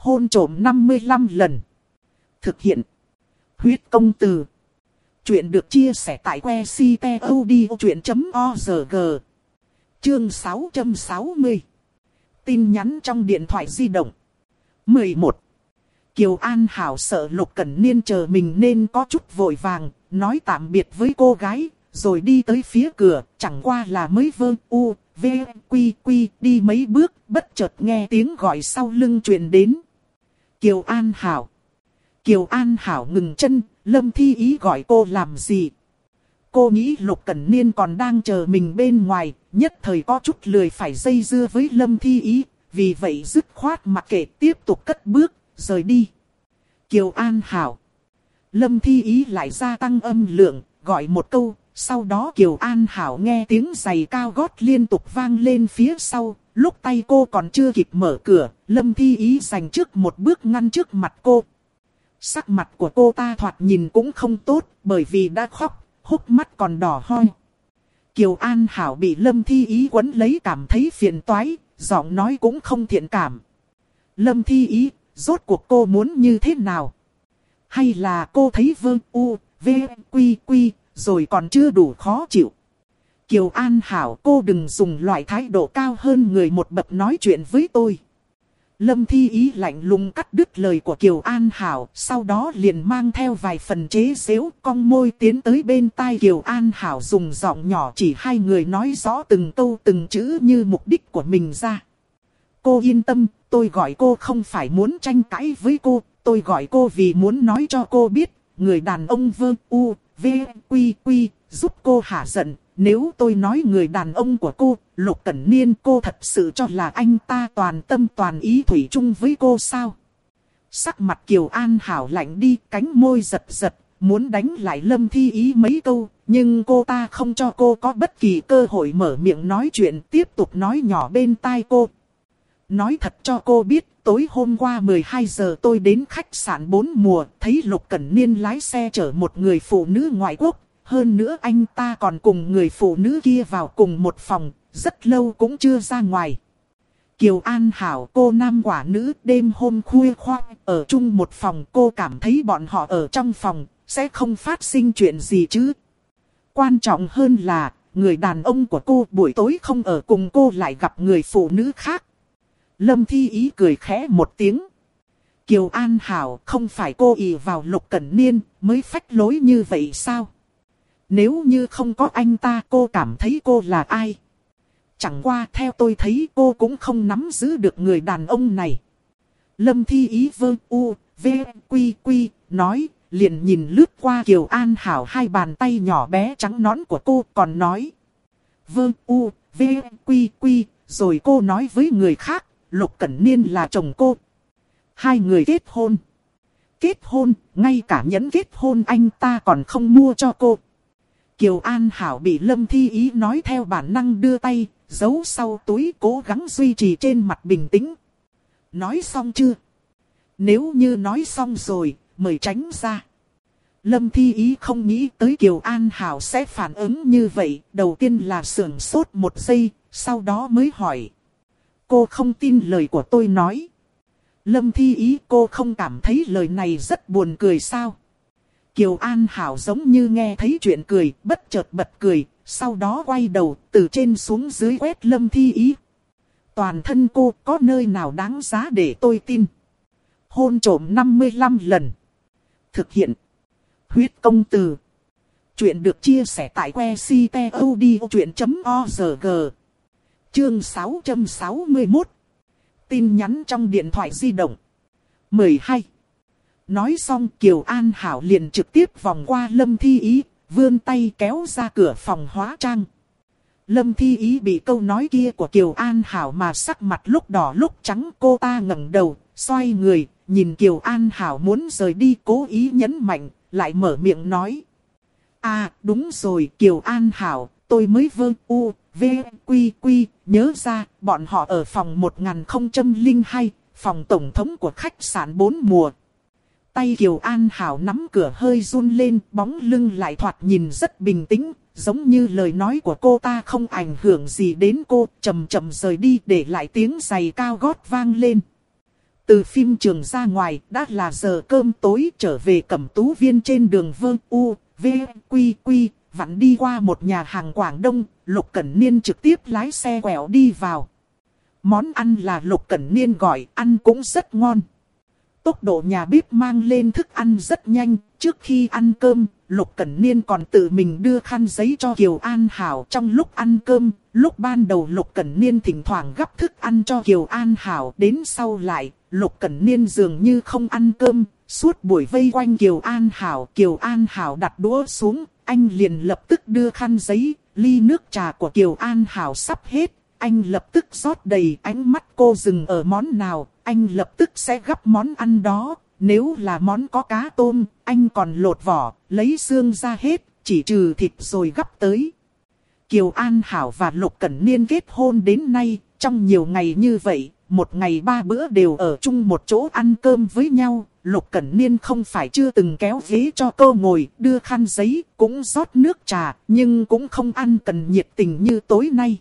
hôn trộm 55 lần. Thực hiện. Huyết công từ. Chuyện được chia sẻ tại que ctod.org. Chương 660. Tin nhắn trong điện thoại di động. 11. Kiều An Hảo sợ Lục Cẩn Niên chờ mình nên có chút vội vàng, nói tạm biệt với cô gái, rồi đi tới phía cửa, chẳng qua là mới vơ u, v, quy quy, đi mấy bước, bất chợt nghe tiếng gọi sau lưng truyền đến. Kiều An Hảo. Kiều An Hảo ngừng chân, Lâm Thi Ý gọi cô làm gì? Cô nghĩ Lục Cẩn Niên còn đang chờ mình bên ngoài, nhất thời có chút lười phải dây dưa với Lâm Thi Ý, vì vậy dứt khoát mặc kệ tiếp tục cất bước, rời đi. Kiều An Hảo. Lâm Thi Ý lại gia tăng âm lượng, gọi một câu, sau đó Kiều An Hảo nghe tiếng giày cao gót liên tục vang lên phía sau, lúc tay cô còn chưa kịp mở cửa, Lâm Thi Ý giành trước một bước ngăn trước mặt cô. Sắc mặt của cô ta thoạt nhìn cũng không tốt, bởi vì đã khóc, hốc mắt còn đỏ hoi. Kiều An Hảo bị Lâm Thi Ý quấn lấy cảm thấy phiền toái, giọng nói cũng không thiện cảm. Lâm Thi Ý, rốt cuộc cô muốn như thế nào? Hay là cô thấy vương u, v, quy quy, rồi còn chưa đủ khó chịu? Kiều An Hảo cô đừng dùng loại thái độ cao hơn người một bậc nói chuyện với tôi. Lâm Thi Ý lạnh lùng cắt đứt lời của Kiều An Hảo, sau đó liền mang theo vài phần chế xếu cong môi tiến tới bên tai Kiều An Hảo dùng giọng nhỏ chỉ hai người nói rõ từng câu từng chữ như mục đích của mình ra. Cô yên tâm, tôi gọi cô không phải muốn tranh cãi với cô, tôi gọi cô vì muốn nói cho cô biết, người đàn ông vương u, v, quy quy, giúp cô hạ giận, nếu tôi nói người đàn ông của cô, Lục Cẩn Niên cô thật sự cho là anh ta toàn tâm toàn ý thủy chung với cô sao? Sắc mặt Kiều An Hảo lạnh đi, cánh môi giật giật, muốn đánh lại Lâm Thi Ý mấy câu, nhưng cô ta không cho cô có bất kỳ cơ hội mở miệng nói chuyện, tiếp tục nói nhỏ bên tai cô. Nói thật cho cô biết, tối hôm qua 12 giờ tôi đến khách sạn 4 mùa, thấy Lục Cẩn Niên lái xe chở một người phụ nữ ngoại quốc, hơn nữa anh ta còn cùng người phụ nữ kia vào cùng một phòng, rất lâu cũng chưa ra ngoài. Kiều An Hảo cô nam quả nữ đêm hôm khuya khoang ở chung một phòng cô cảm thấy bọn họ ở trong phòng sẽ không phát sinh chuyện gì chứ. Quan trọng hơn là người đàn ông của cô buổi tối không ở cùng cô lại gặp người phụ nữ khác. Lâm Thi Ý cười khẽ một tiếng. Kiều An Hảo không phải cô ỷ vào lục cẩn niên mới phách lối như vậy sao? Nếu như không có anh ta cô cảm thấy cô là ai? Chẳng qua theo tôi thấy cô cũng không nắm giữ được người đàn ông này. Lâm Thi Ý vơ u, v, quy quy, nói, liền nhìn lướt qua Kiều An Hảo hai bàn tay nhỏ bé trắng nõn của cô còn nói. Vơ u, v, quy quy, rồi cô nói với người khác, Lục Cẩn Niên là chồng cô. Hai người kết hôn. Kết hôn, ngay cả nhẫn kết hôn anh ta còn không mua cho cô. Kiều An Hảo bị Lâm Thi Ý nói theo bản năng đưa tay, giấu sau túi cố gắng duy trì trên mặt bình tĩnh. Nói xong chưa? Nếu như nói xong rồi, mời tránh ra. Lâm Thi Ý không nghĩ tới Kiều An Hảo sẽ phản ứng như vậy, đầu tiên là sưởng sốt một giây, sau đó mới hỏi. Cô không tin lời của tôi nói. Lâm Thi Ý cô không cảm thấy lời này rất buồn cười sao? Kiều An Hảo giống như nghe thấy chuyện cười, bất chợt bật cười, sau đó quay đầu, từ trên xuống dưới quét lâm thi ý. Toàn thân cô có nơi nào đáng giá để tôi tin. Hôn trổm 55 lần. Thực hiện. Huyết công từ. Chuyện được chia sẻ tại que ctod.org. Chương 661. Tin nhắn trong điện thoại di động. 12. Nói xong Kiều An Hảo liền trực tiếp vòng qua Lâm Thi Ý, vươn tay kéo ra cửa phòng hóa trang. Lâm Thi Ý bị câu nói kia của Kiều An Hảo mà sắc mặt lúc đỏ lúc trắng cô ta ngẩng đầu, xoay người, nhìn Kiều An Hảo muốn rời đi cố ý nhấn mạnh, lại mở miệng nói. À đúng rồi Kiều An Hảo, tôi mới vơ u, v, quy quy, nhớ ra bọn họ ở phòng 1002, phòng tổng thống của khách sạn 4 mùa. Tay Kiều An Hảo nắm cửa hơi run lên, bóng lưng lại thoạt nhìn rất bình tĩnh, giống như lời nói của cô ta không ảnh hưởng gì đến cô, chậm chậm rời đi để lại tiếng giày cao gót vang lên. Từ phim trường ra ngoài đã là giờ cơm tối trở về cẩm tú viên trên đường Vương U, V, Quy, Quy, vặn đi qua một nhà hàng Quảng Đông, Lục Cẩn Niên trực tiếp lái xe quẹo đi vào. Món ăn là Lục Cẩn Niên gọi, ăn cũng rất ngon. Tốc độ nhà bếp mang lên thức ăn rất nhanh, trước khi ăn cơm, Lục Cẩn Niên còn tự mình đưa khăn giấy cho Kiều An Hảo trong lúc ăn cơm. Lúc ban đầu Lục Cẩn Niên thỉnh thoảng gấp thức ăn cho Kiều An Hảo, đến sau lại, Lục Cẩn Niên dường như không ăn cơm, suốt buổi vây quanh Kiều An Hảo. Kiều An Hảo đặt đũa xuống, anh liền lập tức đưa khăn giấy, ly nước trà của Kiều An Hảo sắp hết. Anh lập tức rót đầy ánh mắt cô dừng ở món nào, anh lập tức sẽ gấp món ăn đó. Nếu là món có cá tôm, anh còn lột vỏ, lấy xương ra hết, chỉ trừ thịt rồi gấp tới. Kiều An Hảo và Lục Cẩn Niên kết hôn đến nay, trong nhiều ngày như vậy, một ngày ba bữa đều ở chung một chỗ ăn cơm với nhau. Lục Cẩn Niên không phải chưa từng kéo ghế cho cô ngồi, đưa khăn giấy, cũng rót nước trà, nhưng cũng không ăn cần nhiệt tình như tối nay.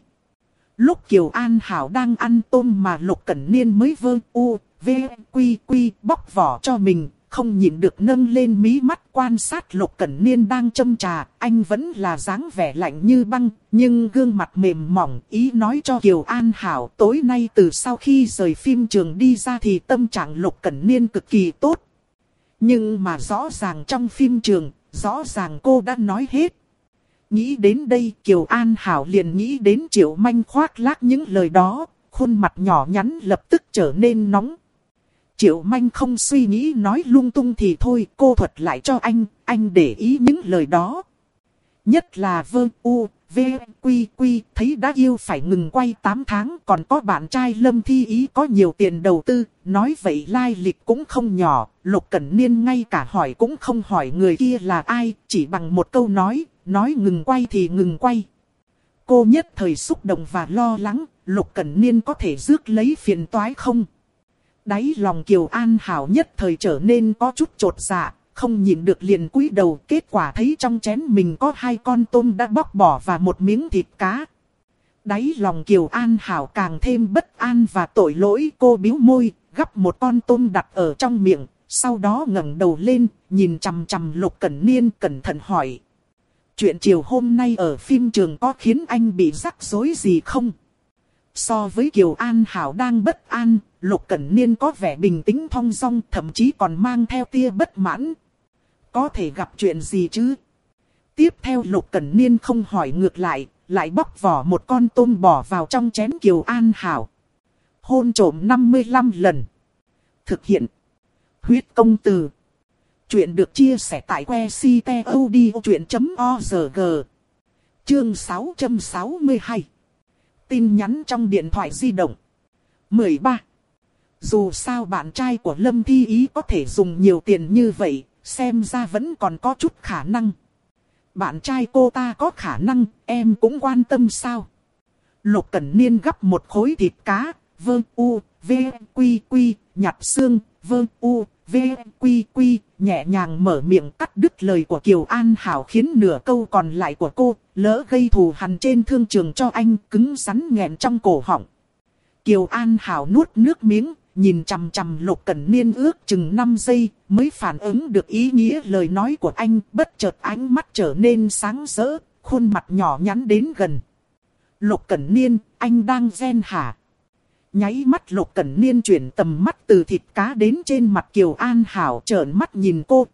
Lúc Kiều An Hảo đang ăn tôm mà Lục Cẩn Niên mới vơ u, v, quy quy bóc vỏ cho mình, không nhịn được nâng lên mí mắt quan sát Lục Cẩn Niên đang châm trà, anh vẫn là dáng vẻ lạnh như băng, nhưng gương mặt mềm mỏng, ý nói cho Kiều An Hảo tối nay từ sau khi rời phim trường đi ra thì tâm trạng Lục Cẩn Niên cực kỳ tốt. Nhưng mà rõ ràng trong phim trường, rõ ràng cô đã nói hết. Nghĩ đến đây Kiều An Hảo liền nghĩ đến Triệu Manh khoác lác những lời đó, khuôn mặt nhỏ nhắn lập tức trở nên nóng. Triệu Manh không suy nghĩ nói lung tung thì thôi, cô thuật lại cho anh, anh để ý những lời đó. Nhất là vơ u, v, quy quy, thấy đã yêu phải ngừng quay 8 tháng, còn có bạn trai Lâm Thi Ý có nhiều tiền đầu tư, nói vậy lai lịch cũng không nhỏ, Lục Cẩn Niên ngay cả hỏi cũng không hỏi người kia là ai, chỉ bằng một câu nói, nói ngừng quay thì ngừng quay. Cô nhất thời xúc động và lo lắng, Lục Cẩn Niên có thể rước lấy phiền toái không? Đáy lòng Kiều An Hảo nhất thời trở nên có chút trột dạ, không nhìn được liền cúi đầu. Kết quả thấy trong chén mình có hai con tôm đã bóc bỏ và một miếng thịt cá. Đáy lòng Kiều An Hảo càng thêm bất an và tội lỗi cô biếu môi, gắp một con tôm đặt ở trong miệng. Sau đó ngẩng đầu lên, nhìn chằm chằm Lục Cẩn Niên cẩn thận hỏi. Chuyện chiều hôm nay ở phim trường có khiến anh bị rắc rối gì không? So với Kiều An Hảo đang bất an, Lục Cẩn Niên có vẻ bình tĩnh thong dong thậm chí còn mang theo tia bất mãn. Có thể gặp chuyện gì chứ? Tiếp theo Lục Cẩn Niên không hỏi ngược lại, lại bóc vỏ một con tôm bỏ vào trong chén Kiều An Hảo. Hôn trổm 55 lần. Thực hiện. Huyết công từ. Chuyện được chia sẻ tại que ctod.org. Chương 662 tin nhắn trong điện thoại di động. 13. Dù sao bạn trai của Lâm Thi Ý có thể dùng nhiều tiền như vậy, xem ra vẫn còn có chút khả năng. Bạn trai cô ta có khả năng, em cũng quan tâm sao? Lục Cẩn Niên gấp một khối thịt cá, vơ u, v, quy quy, nhặt xương, vơ u, v, quy quy, nhẹ nhàng mở miệng cắt đứt lời của Kiều An Hảo khiến nửa câu còn lại của cô, lỡ gây thù hằn trên thương trường cho anh cứng rắn nghẹn trong cổ họng. Kiều An Hảo nuốt nước miếng, nhìn chằm chằm Lục Cẩn Niên ước chừng 5 giây mới phản ứng được ý nghĩa lời nói của anh, bất chợt ánh mắt trở nên sáng rỡ, khuôn mặt nhỏ nhắn đến gần. Lục Cẩn Niên, anh đang ghen hả? Nháy mắt Lục Cẩn Niên chuyển tầm mắt từ thịt cá đến trên mặt Kiều An Hảo trợn mắt nhìn cô.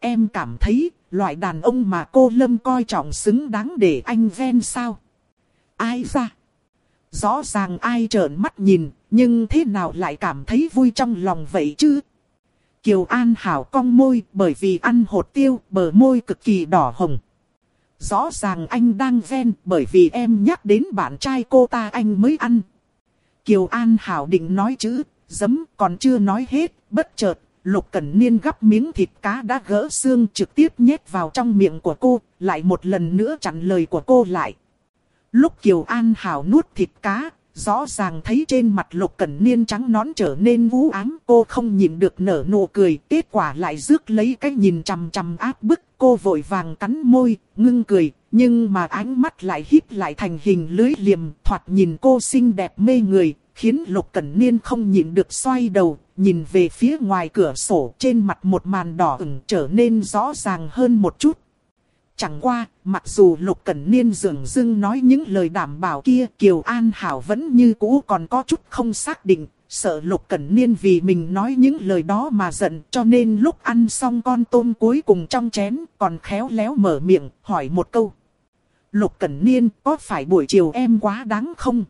Em cảm thấy, loại đàn ông mà cô Lâm coi trọng xứng đáng để anh ghen sao? Ai ra? Rõ ràng ai trợn mắt nhìn, nhưng thế nào lại cảm thấy vui trong lòng vậy chứ? Kiều An Hảo cong môi bởi vì ăn hột tiêu, bờ môi cực kỳ đỏ hồng. Rõ ràng anh đang ven bởi vì em nhắc đến bạn trai cô ta anh mới ăn. Kiều An Hảo định nói chữ, dấm còn chưa nói hết, bất chợt, Lục Cẩn Niên gắp miếng thịt cá đã gỡ xương trực tiếp nhét vào trong miệng của cô, lại một lần nữa chặn lời của cô lại. Lúc Kiều An Hảo nuốt thịt cá, rõ ràng thấy trên mặt Lục Cẩn Niên trắng nón trở nên vũ ám. Cô không nhìn được nở nụ cười, kết quả lại rước lấy cái nhìn chằm chằm áp bức. Cô vội vàng cắn môi, ngưng cười, nhưng mà ánh mắt lại híp lại thành hình lưới liềm, thoạt nhìn cô xinh đẹp mê người, khiến Lục Cẩn Niên không nhịn được xoay đầu, nhìn về phía ngoài cửa sổ trên mặt một màn đỏ ửng trở nên rõ ràng hơn một chút. Chẳng qua, mặc dù Lục Cẩn Niên dường dưng nói những lời đảm bảo kia, Kiều An Hảo vẫn như cũ còn có chút không xác định, sợ Lục Cẩn Niên vì mình nói những lời đó mà giận, cho nên lúc ăn xong con tôm cuối cùng trong chén, còn khéo léo mở miệng, hỏi một câu. Lục Cẩn Niên, có phải buổi chiều em quá đáng không?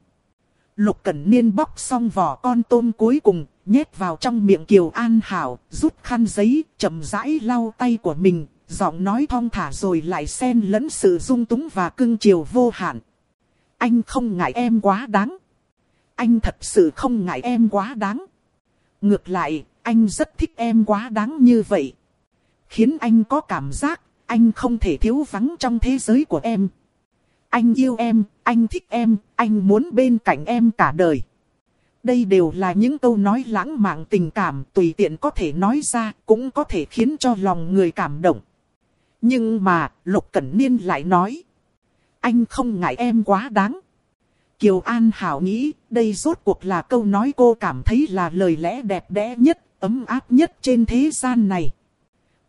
Lục Cẩn Niên bóc xong vỏ con tôm cuối cùng, nhét vào trong miệng Kiều An Hảo, rút khăn giấy, chậm rãi lau tay của mình, giọng nói thong thả rồi lại xen lẫn sự dung túng và cưng chiều vô hạn. Anh không ngại em quá đáng. Anh thật sự không ngại em quá đáng. Ngược lại, anh rất thích em quá đáng như vậy. Khiến anh có cảm giác, anh không thể thiếu vắng trong thế giới của em. Anh yêu em, anh thích em, anh muốn bên cạnh em cả đời. Đây đều là những câu nói lãng mạn tình cảm tùy tiện có thể nói ra, cũng có thể khiến cho lòng người cảm động. Nhưng mà, Lục Cẩn Niên lại nói. Anh không ngại em quá đáng. Kiều An Hảo nghĩ, đây rốt cuộc là câu nói cô cảm thấy là lời lẽ đẹp đẽ nhất, ấm áp nhất trên thế gian này.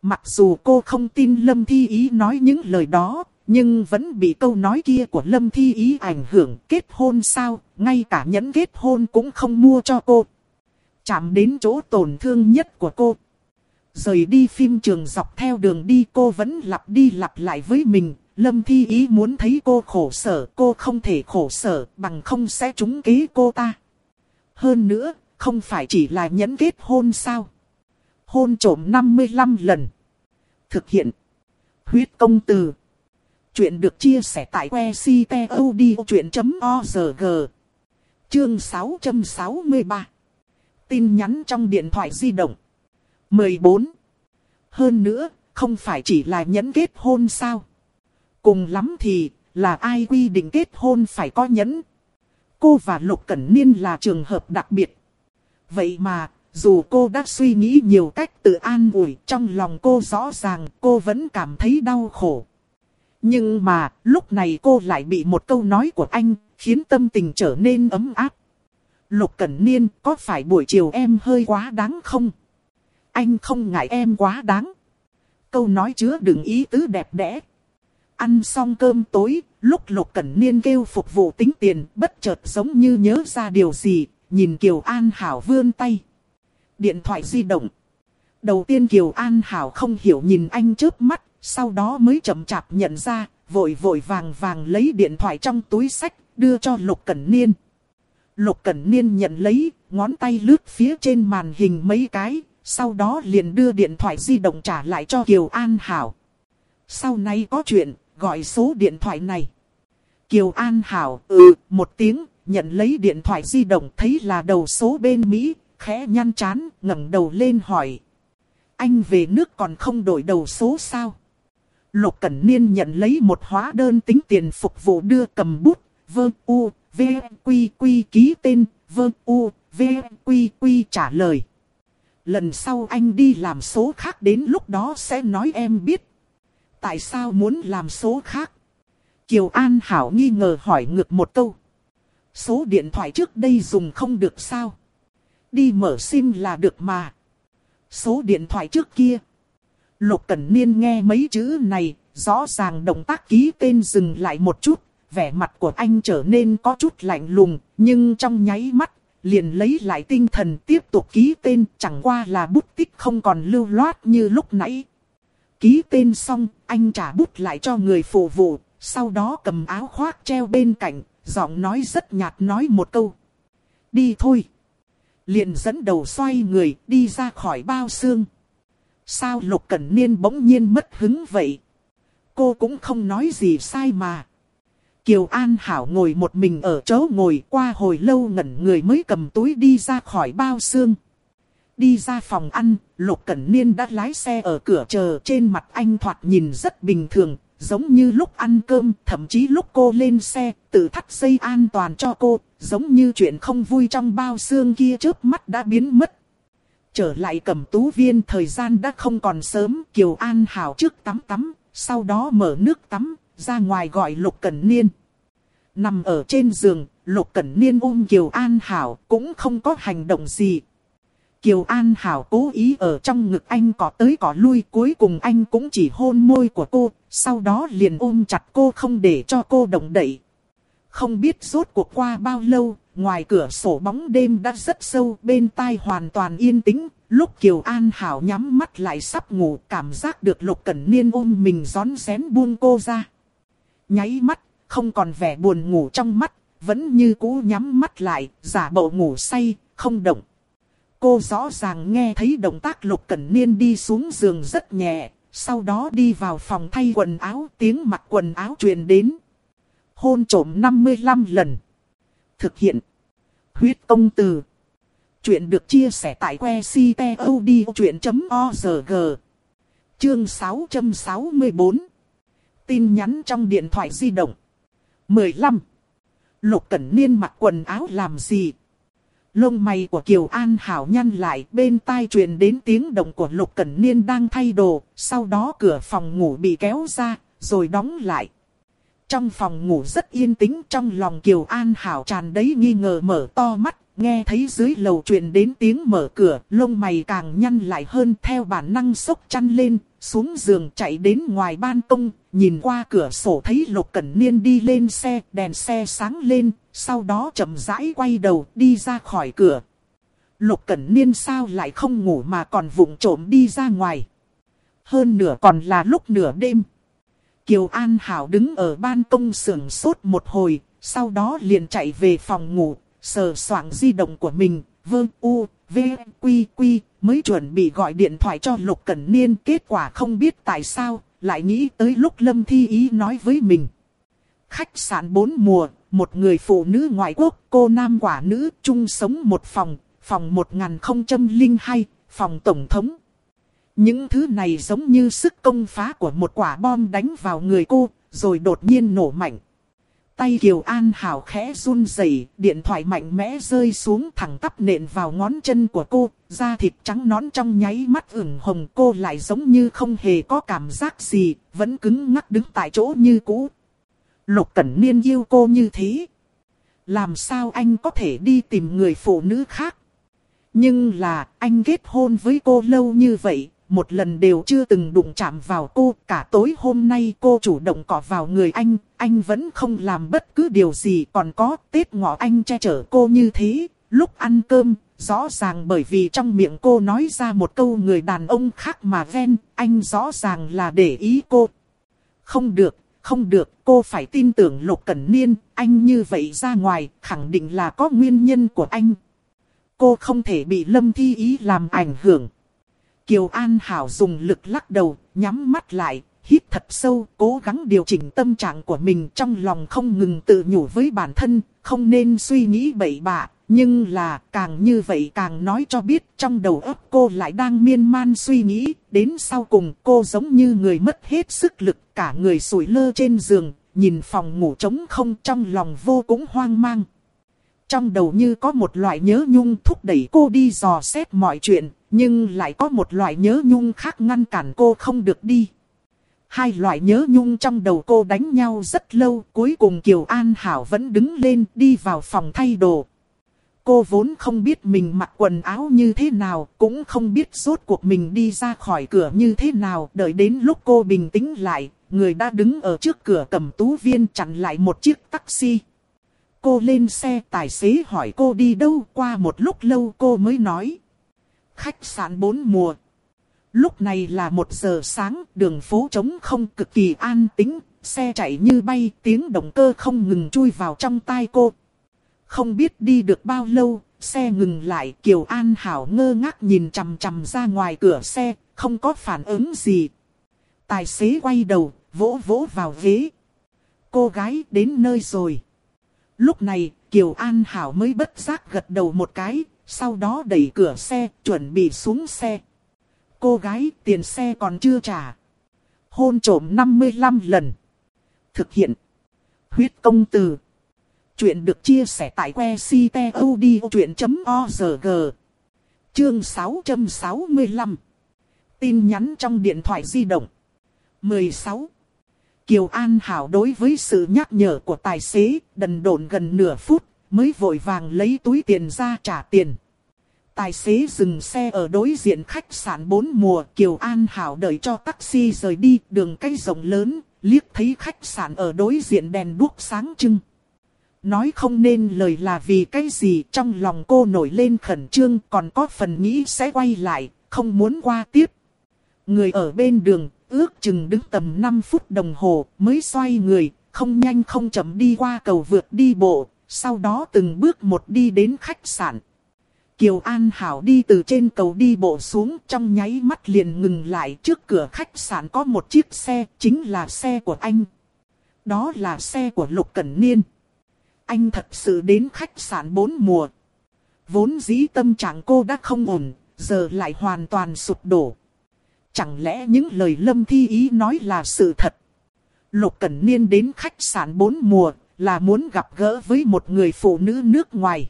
Mặc dù cô không tin Lâm Thi Ý nói những lời đó, nhưng vẫn bị câu nói kia của Lâm Thi Ý ảnh hưởng kết hôn sao, ngay cả nhẫn kết hôn cũng không mua cho cô. Chạm đến chỗ tổn thương nhất của cô. Rời đi phim trường dọc theo đường đi cô vẫn lặp đi lặp lại với mình. Lâm Thi Ý muốn thấy cô khổ sở, cô không thể khổ sở, bằng không sẽ trúng kế cô ta. Hơn nữa, không phải chỉ là nhẫn kết hôn sao. Hôn trổm 55 lần. Thực hiện. Huyết công từ. Chuyện được chia sẻ tại que ctod.org. Chương 663. Tin nhắn trong điện thoại di động. 14. Hơn nữa, không phải chỉ là nhẫn kết hôn sao? Cùng lắm thì, là ai quy định kết hôn phải có nhẫn? Cô và Lục Cẩn Niên là trường hợp đặc biệt. Vậy mà, dù cô đã suy nghĩ nhiều cách tự an ủi, trong lòng cô rõ ràng cô vẫn cảm thấy đau khổ. Nhưng mà, lúc này cô lại bị một câu nói của anh, khiến tâm tình trở nên ấm áp. Lục Cẩn Niên, có phải buổi chiều em hơi quá đáng không? Anh không ngại em quá đáng. Câu nói chứa đựng ý tứ đẹp đẽ. Ăn xong cơm tối, lúc Lục Cẩn Niên kêu phục vụ tính tiền, bất chợt giống như nhớ ra điều gì, nhìn Kiều An Hảo vươn tay. Điện thoại di động. Đầu tiên Kiều An Hảo không hiểu nhìn anh chớp mắt, sau đó mới chậm chạp nhận ra, vội vội vàng vàng lấy điện thoại trong túi sách, đưa cho Lục Cẩn Niên. Lục Cẩn Niên nhận lấy, ngón tay lướt phía trên màn hình mấy cái, sau đó liền đưa điện thoại di động trả lại cho Kiều An Hảo. Sau này có chuyện, gọi số điện thoại này. Kiều An Hảo, ừ, một tiếng, nhận lấy điện thoại di động thấy là đầu số bên Mỹ, khẽ nhăn chán, ngẩng đầu lên hỏi. Anh về nước còn không đổi đầu số sao? Lục Cẩn Niên nhận lấy một hóa đơn tính tiền phục vụ đưa cầm bút, vơ u, v, quy quy ký tên, vơ u, v, quy quy trả lời. Lần sau anh đi làm số khác đến lúc đó sẽ nói em biết. Tại sao muốn làm số khác? Kiều An Hảo nghi ngờ hỏi ngược một câu. Số điện thoại trước đây dùng không được sao? Đi mở sim là được mà. Số điện thoại trước kia. Lục Cẩn Niên nghe mấy chữ này, rõ ràng động tác ký tên dừng lại một chút, vẻ mặt của anh trở nên có chút lạnh lùng, nhưng trong nháy mắt, liền lấy lại tinh thần tiếp tục ký tên, chẳng qua là bút tích không còn lưu loát như lúc nãy. Ký tên xong, anh trả bút lại cho người phụ vụ, sau đó cầm áo khoác treo bên cạnh, giọng nói rất nhạt nói một câu. Đi thôi. Liền dẫn đầu xoay người đi ra khỏi bao xương. Sao Lục Cẩn Niên bỗng nhiên mất hứng vậy? Cô cũng không nói gì sai mà. Kiều An Hảo ngồi một mình ở chỗ ngồi qua hồi lâu ngẩn người mới cầm túi đi ra khỏi bao xương. Đi ra phòng ăn, Lục Cẩn Niên đã lái xe ở cửa chờ trên mặt anh thoạt nhìn rất bình thường, giống như lúc ăn cơm, thậm chí lúc cô lên xe, tự thắt dây an toàn cho cô, giống như chuyện không vui trong bao xương kia trước mắt đã biến mất. Trở lại cầm tú viên thời gian đã không còn sớm, Kiều An Hảo trước tắm tắm, sau đó mở nước tắm, ra ngoài gọi Lục Cẩn Niên. Nằm ở trên giường, Lục Cẩn Niên ôm Kiều An Hảo cũng không có hành động gì. Kiều An Hảo cố ý ở trong ngực anh có tới có lui cuối cùng anh cũng chỉ hôn môi của cô, sau đó liền ôm chặt cô không để cho cô động đậy. Không biết rốt cuộc qua bao lâu, ngoài cửa sổ bóng đêm đã rất sâu bên tai hoàn toàn yên tĩnh. Lúc Kiều An Hảo nhắm mắt lại sắp ngủ cảm giác được Lục Cẩn Niên ôm mình gión xén buông cô ra. Nháy mắt, không còn vẻ buồn ngủ trong mắt, vẫn như cũ nhắm mắt lại, giả bộ ngủ say, không động. Cô rõ ràng nghe thấy động tác Lục Cẩn Niên đi xuống giường rất nhẹ, sau đó đi vào phòng thay quần áo, tiếng mặc quần áo truyền đến. Hôn trổm 55 lần. Thực hiện. Huyết công từ. Chuyện được chia sẻ tại que ctod.org. Chương 664. Tin nhắn trong điện thoại di động. 15. Lục Cẩn Niên mặc quần áo làm gì? Lông mày của Kiều An Hảo nhăn lại bên tai truyền đến tiếng động của Lục Cẩn Niên đang thay đồ, sau đó cửa phòng ngủ bị kéo ra, rồi đóng lại. Trong phòng ngủ rất yên tĩnh trong lòng Kiều An Hảo tràn đầy nghi ngờ mở to mắt, nghe thấy dưới lầu truyền đến tiếng mở cửa, lông mày càng nhăn lại hơn theo bản năng sốc chăn lên, xuống giường chạy đến ngoài ban công, nhìn qua cửa sổ thấy Lục Cẩn Niên đi lên xe, đèn xe sáng lên, sau đó chậm rãi quay đầu đi ra khỏi cửa. Lục Cẩn Niên sao lại không ngủ mà còn vụng trộm đi ra ngoài. Hơn nửa còn là lúc nửa đêm. Kiều An Hảo đứng ở ban công sưởng sốt một hồi, sau đó liền chạy về phòng ngủ, sờ soạng di động của mình, vương u, v, quy quy, mới chuẩn bị gọi điện thoại cho Lục Cẩn Niên. Kết quả không biết tại sao, lại nghĩ tới lúc Lâm Thi Ý nói với mình. Khách sạn bốn mùa, một người phụ nữ ngoại quốc, cô nam quả nữ, chung sống một phòng, phòng 1002, phòng tổng thống. Những thứ này giống như sức công phá của một quả bom đánh vào người cô, rồi đột nhiên nổ mạnh. Tay Kiều An Hảo khẽ run rẩy, điện thoại mạnh mẽ rơi xuống thẳng tắp nện vào ngón chân của cô, da thịt trắng nón trong nháy mắt ửng hồng cô lại giống như không hề có cảm giác gì, vẫn cứng ngắc đứng tại chỗ như cũ. Lục Cẩn Niên yêu cô như thế. Làm sao anh có thể đi tìm người phụ nữ khác? Nhưng là anh kết hôn với cô lâu như vậy, một lần đều chưa từng đụng chạm vào cô. Cả tối hôm nay cô chủ động cọ vào người anh, anh vẫn không làm bất cứ điều gì. Còn có Tết ngọ anh che chở cô như thế, lúc ăn cơm, rõ ràng bởi vì trong miệng cô nói ra một câu người đàn ông khác mà ven, anh rõ ràng là để ý cô. Không được, không được, cô phải tin tưởng Lục Cẩn Niên, anh như vậy ra ngoài, khẳng định là có nguyên nhân của anh. Cô không thể bị Lâm Thi Ý làm ảnh hưởng. Kiều An Hảo dùng lực lắc đầu, nhắm mắt lại, hít thật sâu, cố gắng điều chỉnh tâm trạng của mình trong lòng không ngừng tự nhủ với bản thân, không nên suy nghĩ bậy bạ, nhưng là càng như vậy càng nói cho biết trong đầu óc cô lại đang miên man suy nghĩ, đến sau cùng cô giống như người mất hết sức lực, cả người sủi lơ trên giường, nhìn phòng ngủ trống không trong lòng vô cùng hoang mang. Trong đầu như có một loại nhớ nhung thúc đẩy cô đi dò xét mọi chuyện, nhưng lại có một loại nhớ nhung khác ngăn cản cô không được đi. Hai loại nhớ nhung trong đầu cô đánh nhau rất lâu, cuối cùng Kiều An Hảo vẫn đứng lên đi vào phòng thay đồ. Cô vốn không biết mình mặc quần áo như thế nào, cũng không biết rốt cuộc mình đi ra khỏi cửa như thế nào. Đợi đến lúc cô bình tĩnh lại, người đã đứng ở trước cửa cầm tú viên chặn lại một chiếc taxi. Cô lên xe tài xế hỏi cô đi đâu qua một lúc lâu cô mới nói. Khách sạn bốn mùa. Lúc này là một giờ sáng, đường phố trống không cực kỳ an tĩnh, xe chạy như bay, tiếng động cơ không ngừng chui vào trong tai cô. Không biết đi được bao lâu, xe ngừng lại, Kiều An Hảo ngơ ngác nhìn chằm chằm ra ngoài cửa xe, không có phản ứng gì. Tài xế quay đầu, vỗ vỗ vào ghế. Cô gái đến nơi rồi. Lúc này, Kiều An Hảo mới bất giác gật đầu một cái, sau đó đẩy cửa xe, chuẩn bị xuống xe. Cô gái tiền xe còn chưa trả. Hôn trổm 55 lần. Thực hiện. Huyết công từ. Chuyện được chia sẻ tại que ctod.org. Chương 665. Tin nhắn trong điện thoại di động. 16. Kiều An Hảo đối với sự nhắc nhở của tài xế, đần độn gần nửa phút, mới vội vàng lấy túi tiền ra trả tiền. Tài xế dừng xe ở đối diện khách sạn bốn mùa, Kiều An Hảo đợi cho taxi rời đi, đường cây rộng lớn, liếc thấy khách sạn ở đối diện đèn đuốc sáng trưng. Nói không nên lời là vì cái gì trong lòng cô nổi lên khẩn trương còn có phần nghĩ sẽ quay lại, không muốn qua tiếp. Người ở bên đường, ước chừng đứng tầm 5 phút đồng hồ mới xoay người, không nhanh không chậm đi qua cầu vượt đi bộ, sau đó từng bước một đi đến khách sạn. Kiều An Hảo đi từ trên cầu đi bộ xuống trong nháy mắt liền ngừng lại trước cửa khách sạn có một chiếc xe, chính là xe của anh. Đó là xe của Lục Cẩn Niên. Anh thật sự đến khách sạn bốn mùa. Vốn dĩ tâm trạng cô đã không ổn, giờ lại hoàn toàn sụp đổ. Chẳng lẽ những lời Lâm Thi Ý nói là sự thật? Lục Cẩn Niên đến khách sạn bốn mùa là muốn gặp gỡ với một người phụ nữ nước ngoài.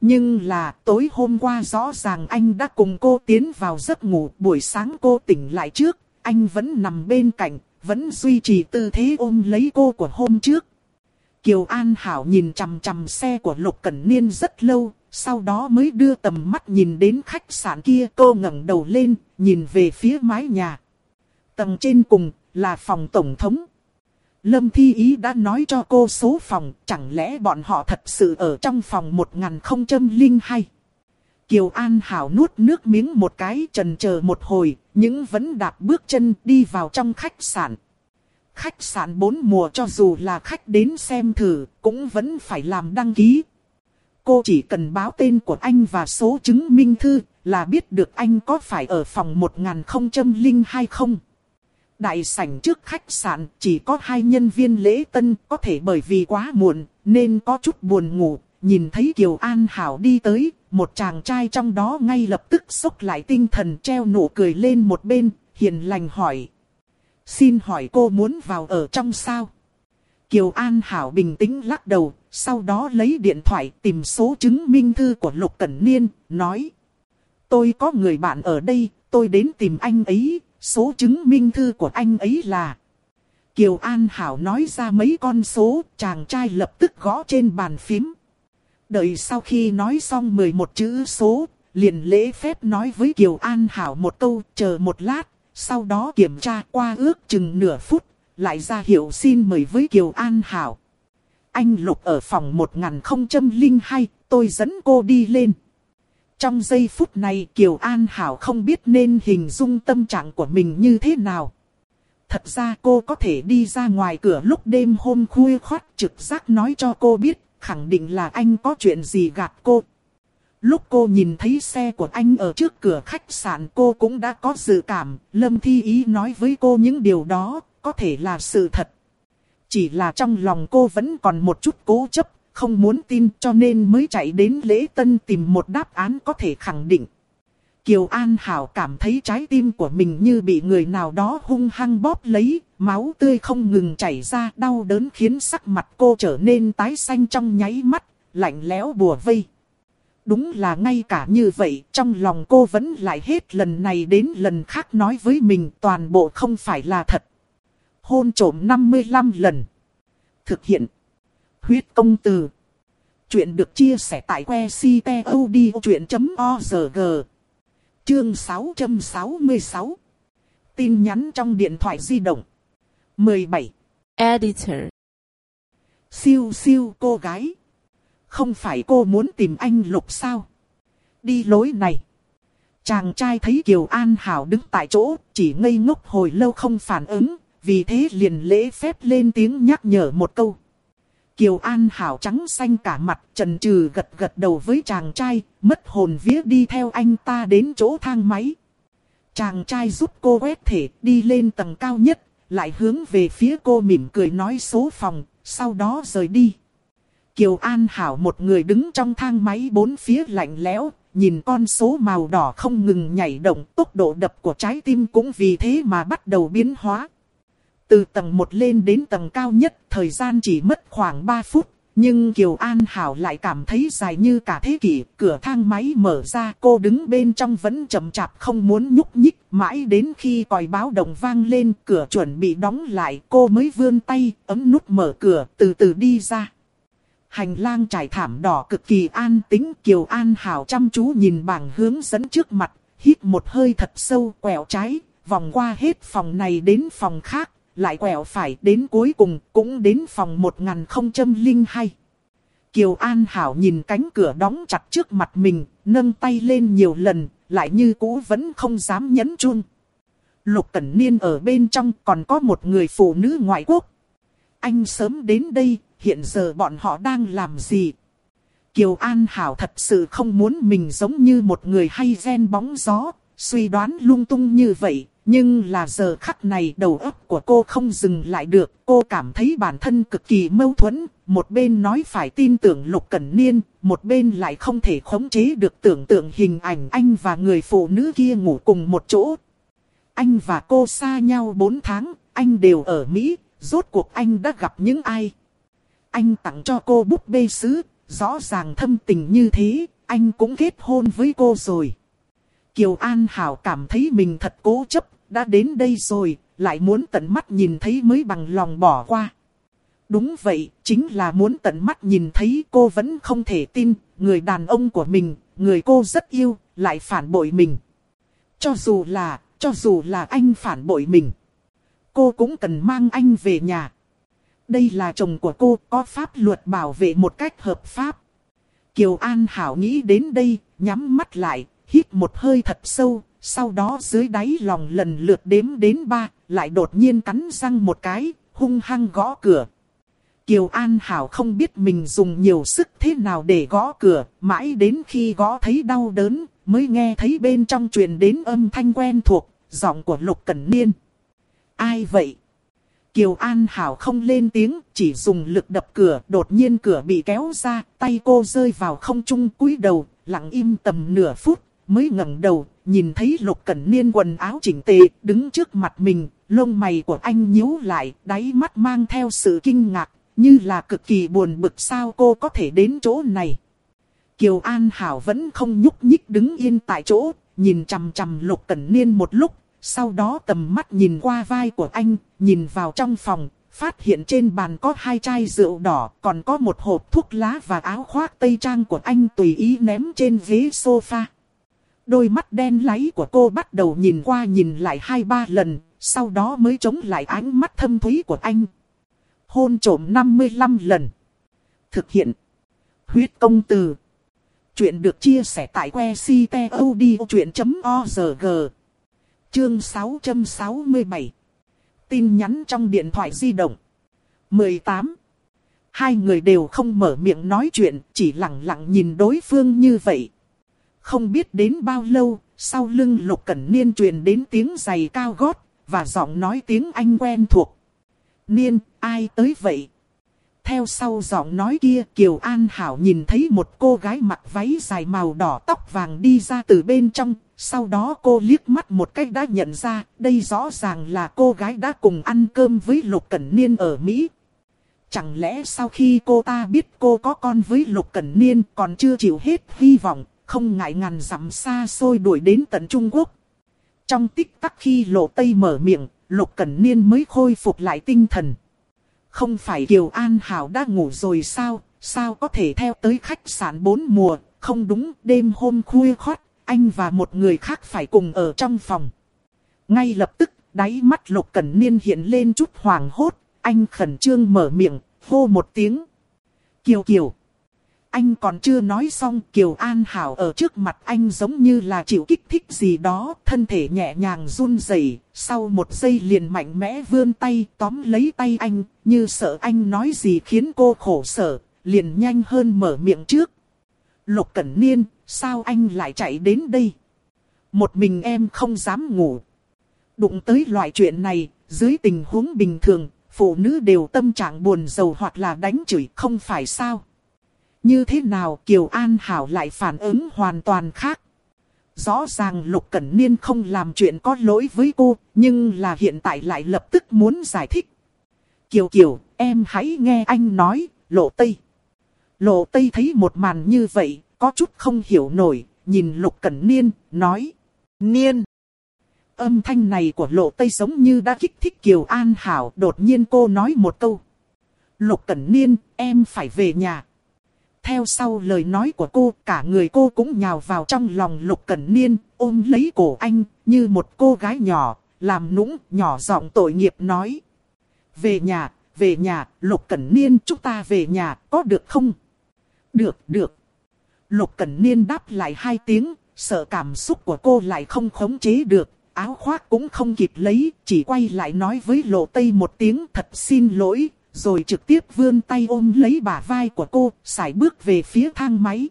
Nhưng là tối hôm qua rõ ràng anh đã cùng cô tiến vào giấc ngủ buổi sáng cô tỉnh lại trước, anh vẫn nằm bên cạnh, vẫn duy trì tư thế ôm lấy cô của hôm trước. Kiều An Hảo nhìn chằm chằm xe của Lục Cẩn Niên rất lâu, sau đó mới đưa tầm mắt nhìn đến khách sạn kia cô ngẩng đầu lên, nhìn về phía mái nhà. Tầng trên cùng là phòng tổng thống. Lâm Thi Ý đã nói cho cô số phòng, chẳng lẽ bọn họ thật sự ở trong phòng 1002. Kiều An Hảo nuốt nước miếng một cái trần chờ một hồi, những vẫn đạp bước chân đi vào trong khách sạn. Khách sạn bốn mùa cho dù là khách đến xem thử, cũng vẫn phải làm đăng ký. Cô chỉ cần báo tên của anh và số chứng minh thư là biết được anh có phải ở phòng 1002 không. Đại sảnh trước khách sạn chỉ có hai nhân viên lễ tân có thể bởi vì quá muộn nên có chút buồn ngủ. Nhìn thấy Kiều An Hảo đi tới, một chàng trai trong đó ngay lập tức sốc lại tinh thần treo nụ cười lên một bên, hiền lành hỏi. Xin hỏi cô muốn vào ở trong sao? Kiều An Hảo bình tĩnh lắc đầu, sau đó lấy điện thoại tìm số chứng minh thư của Lục Cẩn Niên, nói. Tôi có người bạn ở đây, tôi đến tìm anh ấy, số chứng minh thư của anh ấy là... Kiều An Hảo nói ra mấy con số, chàng trai lập tức gõ trên bàn phím. Đợi sau khi nói xong 11 chữ số, liền lễ phép nói với Kiều An Hảo một câu, chờ một lát, sau đó kiểm tra qua ước chừng nửa phút, lại ra hiệu xin mời với Kiều An Hảo. Anh Lục ở phòng 1002, tôi dẫn cô đi lên. Trong giây phút này Kiều An Hảo không biết nên hình dung tâm trạng của mình như thế nào. Thật ra cô có thể đi ra ngoài cửa lúc đêm hôm khuya khoát trực giác nói cho cô biết, khẳng định là anh có chuyện gì gạt cô. Lúc cô nhìn thấy xe của anh ở trước cửa khách sạn cô cũng đã có dự cảm, Lâm Thi Ý nói với cô những điều đó, có thể là sự thật. Chỉ là trong lòng cô vẫn còn một chút cố chấp, không muốn tin cho nên mới chạy đến lễ tân tìm một đáp án có thể khẳng định. Kiều An Hảo cảm thấy trái tim của mình như bị người nào đó hung hăng bóp lấy, máu tươi không ngừng chảy ra đau đớn khiến sắc mặt cô trở nên tái xanh trong nháy mắt, lạnh lẽo bùa vây. Đúng là ngay cả như vậy, trong lòng cô vẫn lại hết lần này đến lần khác nói với mình toàn bộ không phải là thật. Hôn trổm 55 lần. Thực hiện. Huyết công từ. Chuyện được chia sẻ tại que ctod.org. Chương 666. Tin nhắn trong điện thoại di động. 17. Editor. Siêu siêu cô gái. Không phải cô muốn tìm anh Lục sao? Đi lối này. Chàng trai thấy Kiều An Hảo đứng tại chỗ, chỉ ngây ngốc hồi lâu không phản ứng, vì thế liền lễ phép lên tiếng nhắc nhở một câu. Kiều An Hảo trắng xanh cả mặt, trần trừ gật gật đầu với chàng trai, mất hồn vía đi theo anh ta đến chỗ thang máy. Chàng trai giúp cô quét thể, đi lên tầng cao nhất, lại hướng về phía cô mỉm cười nói số phòng, sau đó rời đi. Kiều An Hảo một người đứng trong thang máy bốn phía lạnh lẽo, nhìn con số màu đỏ không ngừng nhảy động, tốc độ đập của trái tim cũng vì thế mà bắt đầu biến hóa. Từ tầng 1 lên đến tầng cao nhất, thời gian chỉ mất khoảng 3 phút. Nhưng Kiều An Hảo lại cảm thấy dài như cả thế kỷ, cửa thang máy mở ra, cô đứng bên trong vẫn chậm chạp không muốn nhúc nhích, mãi đến khi còi báo động vang lên, cửa chuẩn bị đóng lại, cô mới vươn tay, ấm nút mở cửa, từ từ đi ra. hành lang trải thảm đỏ cực kỳ an tĩnh. Kiều An Hảo chăm chú nhìn bảng hướng dẫn trước mặt, hít một hơi thật sâu quẹo trái, vòng qua hết phòng này đến phòng khác, lại quẹo phải đến cuối cùng cũng đến phòng 1002. Kiều An Hảo nhìn cánh cửa đóng chặt trước mặt mình, nâng tay lên nhiều lần, lại như cũ vẫn không dám nhấn chuông. Lục Cẩn Niên ở bên trong còn có một người phụ nữ ngoại quốc. Anh sớm đến đây, hiện giờ bọn họ đang làm gì? Kiều An Hảo thật sự không muốn mình giống như một người hay ghen bóng gió, suy đoán lung tung như vậy. Nhưng là giờ khắc này đầu óc của cô không dừng lại được. Cô cảm thấy bản thân cực kỳ mâu thuẫn. Một bên nói phải tin tưởng Lục Cẩn Niên, một bên lại không thể khống chế được tưởng tượng hình ảnh anh và người phụ nữ kia ngủ cùng một chỗ. Anh và cô xa nhau 4 tháng, anh đều ở Mỹ, rốt cuộc anh đã gặp những ai? Anh tặng cho cô búp bê sứ, rõ ràng thâm tình như thế, anh cũng kết hôn với cô rồi. Kiều An Hảo cảm thấy mình thật cố chấp, đã đến đây rồi, lại muốn tận mắt nhìn thấy mới bằng lòng bỏ qua. Đúng vậy, chính là muốn tận mắt nhìn thấy cô vẫn không thể tin, người đàn ông của mình, người cô rất yêu, lại phản bội mình. Cho dù là, cho dù là anh phản bội mình, cô cũng cần mang anh về nhà. Đây là chồng của cô, có pháp luật bảo vệ một cách hợp pháp. Kiều An Hảo nghĩ đến đây, nhắm mắt lại, hít một hơi thật sâu, sau đó dưới đáy lòng lần lượt đếm đến ba, lại đột nhiên cắn răng một cái, hung hăng gõ cửa. Kiều An Hảo không biết mình dùng nhiều sức thế nào để gõ cửa, mãi đến khi gõ thấy đau đớn, mới nghe thấy bên trong truyền đến âm thanh quen thuộc, giọng của Lục Cẩn Niên. Ai vậy? Kiều An Hảo không lên tiếng, chỉ dùng lực đập cửa, đột nhiên cửa bị kéo ra, tay cô rơi vào không trung cúi đầu, lặng im tầm nửa phút, mới ngẩng đầu, nhìn thấy Lục Cẩn Niên quần áo chỉnh tề, đứng trước mặt mình, lông mày của anh nhíu lại, đáy mắt mang theo sự kinh ngạc, như là cực kỳ buồn bực sao cô có thể đến chỗ này. Kiều An Hảo vẫn không nhúc nhích đứng yên tại chỗ, nhìn chằm chằm Lục Cẩn Niên một lúc, sau đó tầm mắt nhìn qua vai của anh, nhìn vào trong phòng, phát hiện trên bàn có hai chai rượu đỏ, còn có một hộp thuốc lá và áo khoác tây trang của anh tùy ý ném trên ghế sofa. Đôi mắt đen láy của cô bắt đầu nhìn qua nhìn lại hai ba lần, sau đó mới chống lại ánh mắt thâm thúy của anh. Hôn trổm 55 lần. Thực hiện. Huyết công từ. Chuyện được chia sẻ tại que ctod.org. Chương 667 Tin nhắn trong điện thoại di động 18 Hai người đều không mở miệng nói chuyện, chỉ lặng lặng nhìn đối phương như vậy. Không biết đến bao lâu, sau lưng Lục Cẩn Niên truyền đến tiếng giày cao gót, và giọng nói tiếng Anh quen thuộc. Niên, ai tới vậy? Theo sau giọng nói kia, Kiều An Hảo nhìn thấy một cô gái mặc váy dài màu đỏ tóc vàng đi ra từ bên trong, sau đó cô liếc mắt một cách đã nhận ra, đây rõ ràng là cô gái đã cùng ăn cơm với Lục Cẩn Niên ở Mỹ. Chẳng lẽ sau khi cô ta biết cô có con với Lục Cẩn Niên còn chưa chịu hết hy vọng, không ngại ngàn dặm xa xôi đuổi đến tận Trung Quốc. Trong tích tắc khi lộ tây mở miệng, Lục Cẩn Niên mới khôi phục lại tinh thần. Không phải Kiều An Hảo đã ngủ rồi sao, sao có thể theo tới khách sạn bốn mùa, không đúng đêm hôm khuya khót, anh và một người khác phải cùng ở trong phòng. Ngay lập tức, đáy mắt Lục Cẩn Niên hiện lên chút hoàng hốt, anh khẩn trương mở miệng, hô một tiếng. Kiều Kiều. Anh còn chưa nói xong Kiều An Hảo ở trước mặt anh giống như là chịu kích thích gì đó, thân thể nhẹ nhàng run rẩy. sau một giây liền mạnh mẽ vươn tay tóm lấy tay anh, như sợ anh nói gì khiến cô khổ sở, liền nhanh hơn mở miệng trước. Lục Cẩn Niên, sao anh lại chạy đến đây? Một mình em không dám ngủ. Đụng tới loại chuyện này, dưới tình huống bình thường, phụ nữ đều tâm trạng buồn rầu hoặc là đánh chửi không phải sao? Như thế nào Kiều An Hảo lại phản ứng hoàn toàn khác? Rõ ràng Lục Cẩn Niên không làm chuyện có lỗi với cô, nhưng là hiện tại lại lập tức muốn giải thích. Kiều Kiều, em hãy nghe anh nói, lộ tây. Lộ tây thấy một màn như vậy, có chút không hiểu nổi, nhìn Lục Cẩn Niên, nói. Niên! Âm thanh này của lộ tây giống như đã kích thích Kiều An Hảo, đột nhiên cô nói một câu. Lục Cẩn Niên, em phải về nhà theo sau lời nói của cô, cả người cô cũng nhào vào trong lòng Lục Cẩn Niên, ôm lấy cổ anh, như một cô gái nhỏ, làm nũng, nhỏ giọng tội nghiệp nói. Về nhà, về nhà, Lục Cẩn Niên chúng ta về nhà, có được không? Được, được. Lục Cẩn Niên đáp lại hai tiếng, sợ cảm xúc của cô lại không khống chế được, áo khoác cũng không kịp lấy, chỉ quay lại nói với Lộ Tây một tiếng thật xin lỗi, rồi trực tiếp vươn tay ôm lấy bả vai của cô, xài bước về phía thang máy.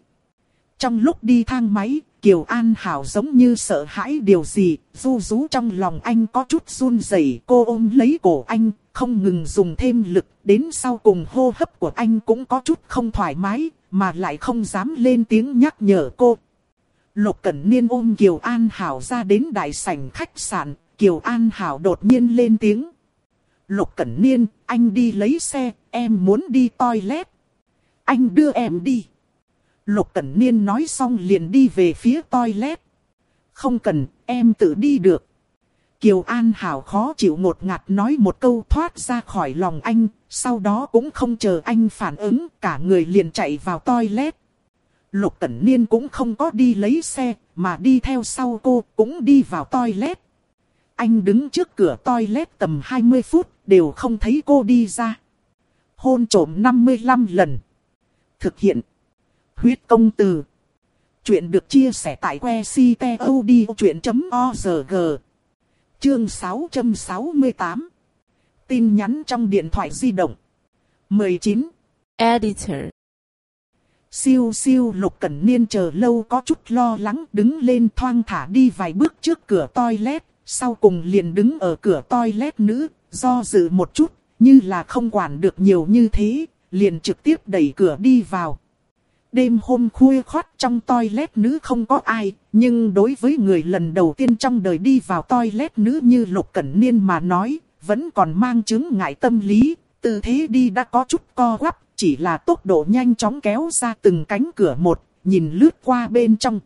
Trong lúc đi thang máy, Kiều An Hảo giống như sợ hãi điều gì, du rú trong lòng anh có chút run rẩy, cô ôm lấy cổ anh, không ngừng dùng thêm lực, đến sau cùng hô hấp của anh cũng có chút không thoải mái, mà lại không dám lên tiếng nhắc nhở cô. Lục Cẩn Niên ôm Kiều An Hảo ra đến đại sảnh khách sạn, Kiều An Hảo đột nhiên lên tiếng. Lục Cẩn Niên, anh đi lấy xe, em muốn đi toilet. Anh đưa em đi. Lục Cẩn Niên nói xong liền đi về phía toilet. Không cần, em tự đi được. Kiều An Hảo khó chịu ngột ngạt nói một câu thoát ra khỏi lòng anh, sau đó cũng không chờ anh phản ứng, cả người liền chạy vào toilet. Lục Cẩn Niên cũng không có đi lấy xe, mà đi theo sau cô, cũng đi vào toilet. Anh đứng trước cửa toilet tầm 20 phút, đều không thấy cô đi ra. Hôn trổm 55 lần. Thực hiện. Huyết công từ. Chuyện được chia sẻ tại que ctod.org. Chương 668. Tin nhắn trong điện thoại di động. 19. Editor. Siêu siêu lục cẩn niên chờ lâu có chút lo lắng đứng lên thoang thả đi vài bước trước cửa toilet, sau cùng liền đứng ở cửa toilet nữ, do dự một chút, như là không quản được nhiều như thế, liền trực tiếp đẩy cửa đi vào. Đêm hôm khuya khoát trong toilet nữ không có ai, nhưng đối với người lần đầu tiên trong đời đi vào toilet nữ như Lục Cẩn Niên mà nói, vẫn còn mang chứng ngại tâm lý, tư thế đi đã có chút co quắp, chỉ là tốc độ nhanh chóng kéo ra từng cánh cửa một, nhìn lướt qua bên trong.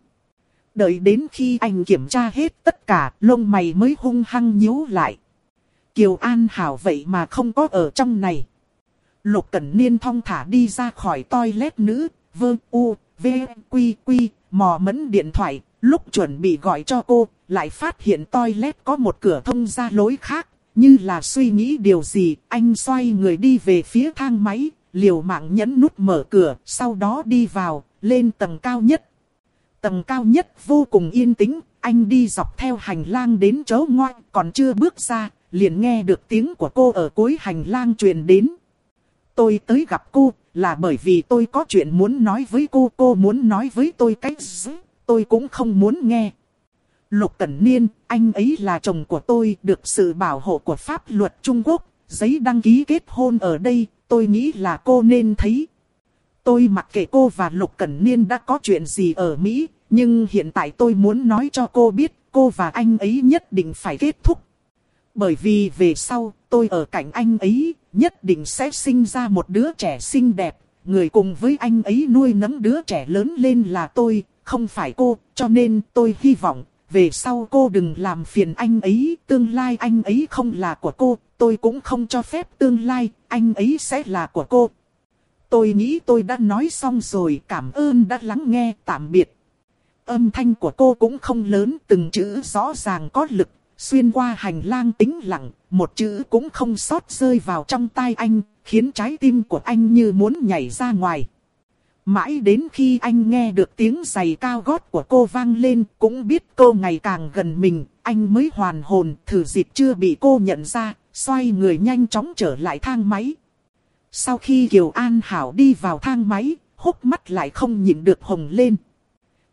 Đợi đến khi anh kiểm tra hết tất cả, lông mày mới hung hăng nhíu lại. Kiều An Hảo vậy mà không có ở trong này. Lục Cẩn Niên thong thả đi ra khỏi toilet nữ, vơ u, v, quy quy, mò mẫn điện thoại, lúc chuẩn bị gọi cho cô, lại phát hiện toilet có một cửa thông ra lối khác, như là suy nghĩ điều gì, anh xoay người đi về phía thang máy, liều mạng nhấn nút mở cửa, sau đó đi vào, lên tầng cao nhất. Tầng cao nhất vô cùng yên tĩnh, anh đi dọc theo hành lang đến chỗ ngoại, còn chưa bước ra, liền nghe được tiếng của cô ở cuối hành lang truyền đến. Tôi tới gặp cô, là bởi vì tôi có chuyện muốn nói với cô, cô muốn nói với tôi cách gì, tôi cũng không muốn nghe. Lục Cẩn Niên, anh ấy là chồng của tôi, được sự bảo hộ của pháp luật Trung Quốc, giấy đăng ký kết hôn ở đây, tôi nghĩ là cô nên thấy. Tôi mặc kệ cô và Lục Cẩn Niên đã có chuyện gì ở Mỹ, nhưng hiện tại tôi muốn nói cho cô biết, cô và anh ấy nhất định phải kết thúc. Bởi vì về sau, tôi ở cạnh anh ấy, nhất định sẽ sinh ra một đứa trẻ xinh đẹp. Người cùng với anh ấy nuôi nấng đứa trẻ lớn lên là tôi, không phải cô, cho nên tôi hy vọng, về sau cô đừng làm phiền anh ấy, tương lai anh ấy không là của cô, tôi cũng không cho phép tương lai, anh ấy sẽ là của cô. Tôi nghĩ tôi đã nói xong rồi, cảm ơn đã lắng nghe, tạm biệt. Âm thanh của cô cũng không lớn, từng chữ rõ ràng có lực, xuyên qua hành lang tĩnh lặng, một chữ cũng không sót rơi vào trong tai anh, khiến trái tim của anh như muốn nhảy ra ngoài. Mãi đến khi anh nghe được tiếng giày cao gót của cô vang lên, cũng biết cô ngày càng gần mình, anh mới hoàn hồn, thử dịp chưa bị cô nhận ra, xoay người nhanh chóng trở lại thang máy. Sau khi Kiều An Hảo đi vào thang máy, hốc mắt lại không nhịn được hồng lên.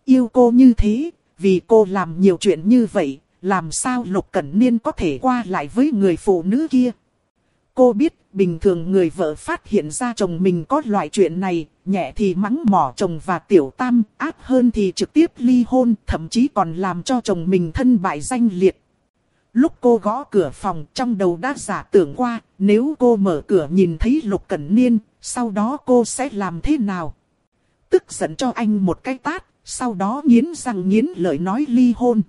Yêu cô như thế, vì cô làm nhiều chuyện như vậy, làm sao Lục Cẩn Niên có thể qua lại với người phụ nữ kia. Cô biết, bình thường người vợ phát hiện ra chồng mình có loại chuyện này, nhẹ thì mắng mỏ chồng và tiểu tam, áp hơn thì trực tiếp ly hôn, thậm chí còn làm cho chồng mình thân bại danh liệt. Lúc cô gõ cửa phòng trong đầu đã giả tưởng qua, nếu cô mở cửa nhìn thấy Lục Cẩn Niên, sau đó cô sẽ làm thế nào? Tức giận cho anh một cái tát, sau đó nghiến răng nghiến lợi nói ly hôn.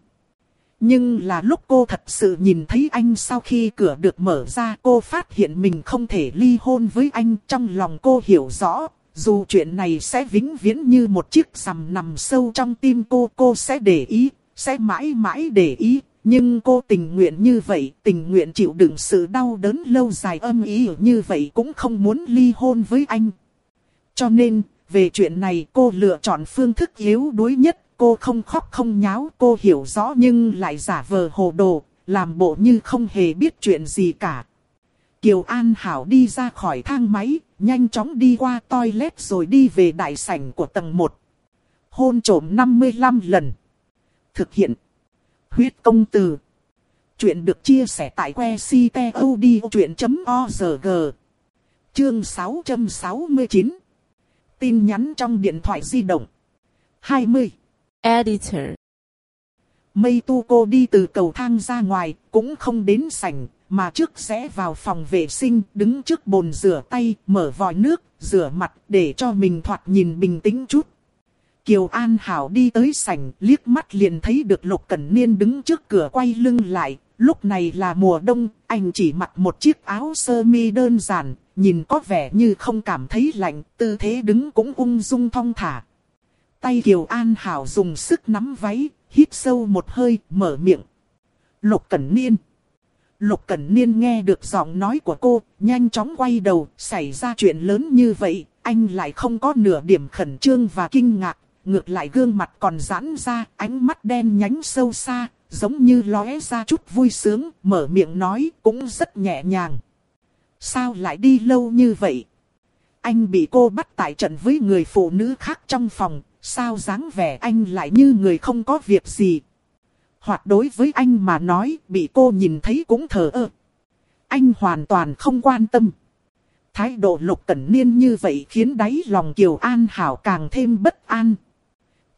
Nhưng là lúc cô thật sự nhìn thấy anh sau khi cửa được mở ra cô phát hiện mình không thể ly hôn với anh trong lòng cô hiểu rõ. Dù chuyện này sẽ vĩnh viễn như một chiếc rằm nằm sâu trong tim cô, cô sẽ để ý, sẽ mãi mãi để ý. Nhưng cô tình nguyện như vậy, tình nguyện chịu đựng sự đau đớn lâu dài âm ý như vậy cũng không muốn ly hôn với anh. Cho nên, về chuyện này cô lựa chọn phương thức yếu đuối nhất, cô không khóc không nháo, cô hiểu rõ nhưng lại giả vờ hồ đồ, làm bộ như không hề biết chuyện gì cả. Kiều An Hảo đi ra khỏi thang máy, nhanh chóng đi qua toilet rồi đi về đại sảnh của tầng 1. Hôn trổm 55 lần. Thực hiện. Huyết công từ. Chuyện được chia sẻ tại que ctod.org. Chương 669. Tin nhắn trong điện thoại di động. 20. Editor. Mây tu cô đi từ cầu thang ra ngoài, cũng không đến sảnh, mà trước sẽ vào phòng vệ sinh, đứng trước bồn rửa tay, mở vòi nước, rửa mặt để cho mình thoạt nhìn bình tĩnh chút. Kiều An Hảo đi tới sảnh, liếc mắt liền thấy được Lục Cẩn Niên đứng trước cửa quay lưng lại. Lúc này là mùa đông, anh chỉ mặc một chiếc áo sơ mi đơn giản, nhìn có vẻ như không cảm thấy lạnh, tư thế đứng cũng ung dung thong thả. Tay Kiều An Hảo dùng sức nắm váy, hít sâu một hơi, mở miệng. Lục Cẩn Niên. Lục Cẩn Niên nghe được giọng nói của cô, nhanh chóng quay đầu, xảy ra chuyện lớn như vậy, anh lại không có nửa điểm khẩn trương và kinh ngạc, ngược lại gương mặt còn giãn ra, ánh mắt đen nhánh sâu xa, giống như lóe ra chút vui sướng, mở miệng nói cũng rất nhẹ nhàng. Sao lại đi lâu như vậy? Anh bị cô bắt tại trận với người phụ nữ khác trong phòng, sao dáng vẻ anh lại như người không có việc gì? Hoặc đối với anh mà nói, bị cô nhìn thấy cũng thờ ơ. Anh hoàn toàn không quan tâm. Thái độ lục cẩn niên như vậy khiến đáy lòng Kiều An Hảo càng thêm bất an.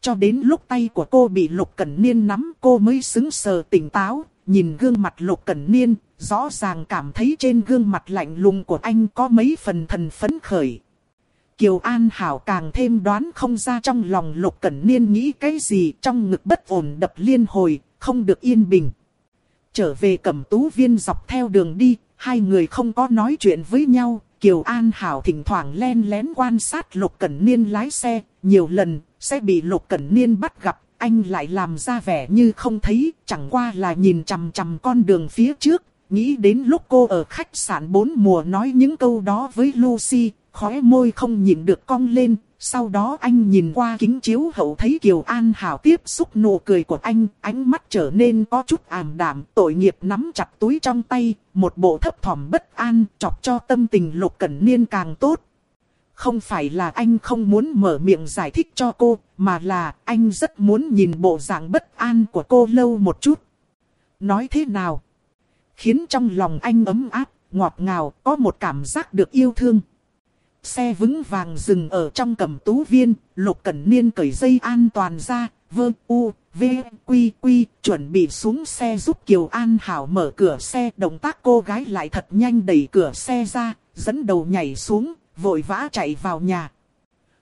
Cho đến lúc tay của cô bị Lục Cẩn Niên nắm cô mới xứng sờ tỉnh táo, nhìn gương mặt Lục Cẩn Niên, rõ ràng cảm thấy trên gương mặt lạnh lùng của anh có mấy phần thần phấn khởi. Kiều An Hảo càng thêm đoán không ra trong lòng Lục Cẩn Niên nghĩ cái gì trong ngực bất ổn đập liên hồi, không được yên bình. Trở về cẩm tú viên dọc theo đường đi, hai người không có nói chuyện với nhau. Kiều An Hảo thỉnh thoảng len lén quan sát Lục Cẩn Niên lái xe, nhiều lần sẽ bị Lục Cẩn Niên bắt gặp, anh lại làm ra vẻ như không thấy, chẳng qua là nhìn chằm chằm con đường phía trước, nghĩ đến lúc cô ở khách sạn bốn mùa nói những câu đó với Lucy, khóe môi không nhịn được cong lên, sau đó anh nhìn qua kính chiếu hậu thấy Kiều An Hảo tiếp xúc nụ cười của anh, ánh mắt trở nên có chút ảm đạm, tội nghiệp nắm chặt túi trong tay, một bộ thấp thỏm bất an, chọc cho tâm tình Lục Cẩn Niên càng tốt. Không phải là anh không muốn mở miệng giải thích cho cô, mà là anh rất muốn nhìn bộ dạng bất an của cô lâu một chút. Nói thế nào? Khiến trong lòng anh ấm áp, ngọt ngào, có một cảm giác được yêu thương. Xe vững vàng dừng ở trong cầm tú viên, Lục Cẩn Niên cởi dây an toàn ra, vơ u, v, quy quy, chuẩn bị xuống xe giúp Kiều An Hảo mở cửa xe. Động tác cô gái lại thật nhanh đẩy cửa xe ra, dẫn đầu nhảy xuống, vội vã chạy vào nhà.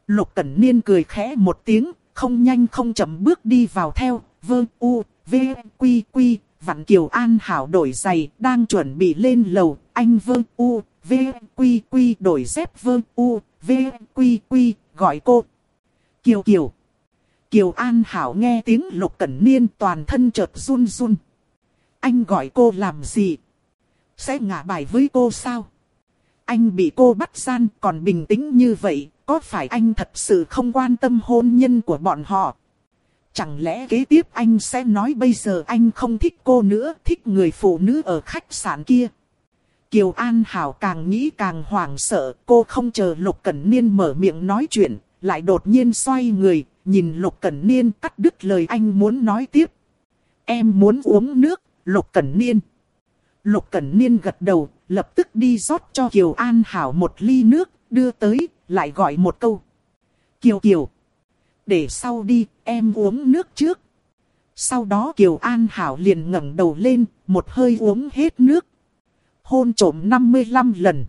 Lục Cẩn Niên cười khẽ một tiếng, không nhanh không chậm bước đi vào theo, vơ u, v, quy quy, vặn Kiều An Hảo đổi giày, đang chuẩn bị lên lầu, anh vơ u, v, quy quy đổi dép vơ u, v, quy quy, gọi cô. Kiều Kiều. Kiều An Hảo nghe tiếng Lục Cẩn Niên toàn thân chợt run run. Anh gọi cô làm gì? Sẽ ngả bài với cô sao? Anh bị cô bắt gian còn bình tĩnh như vậy, có phải anh thật sự không quan tâm hôn nhân của bọn họ? Chẳng lẽ kế tiếp anh sẽ nói bây giờ anh không thích cô nữa, thích người phụ nữ ở khách sạn kia? Kiều An Hảo càng nghĩ càng hoảng sợ, cô không chờ Lục Cẩn Niên mở miệng nói chuyện, lại đột nhiên xoay người, nhìn Lục Cẩn Niên cắt đứt lời anh muốn nói tiếp. Em muốn uống nước, Lục Cẩn Niên. Lục Cẩn Niên gật đầu, lập tức đi rót cho Kiều An Hảo một ly nước, đưa tới, lại gọi một câu. Kiều Kiều, để sau đi, em uống nước trước. Sau đó Kiều An Hảo liền ngẩng đầu lên, một hơi uống hết nước. Hôn trộm 55 lần.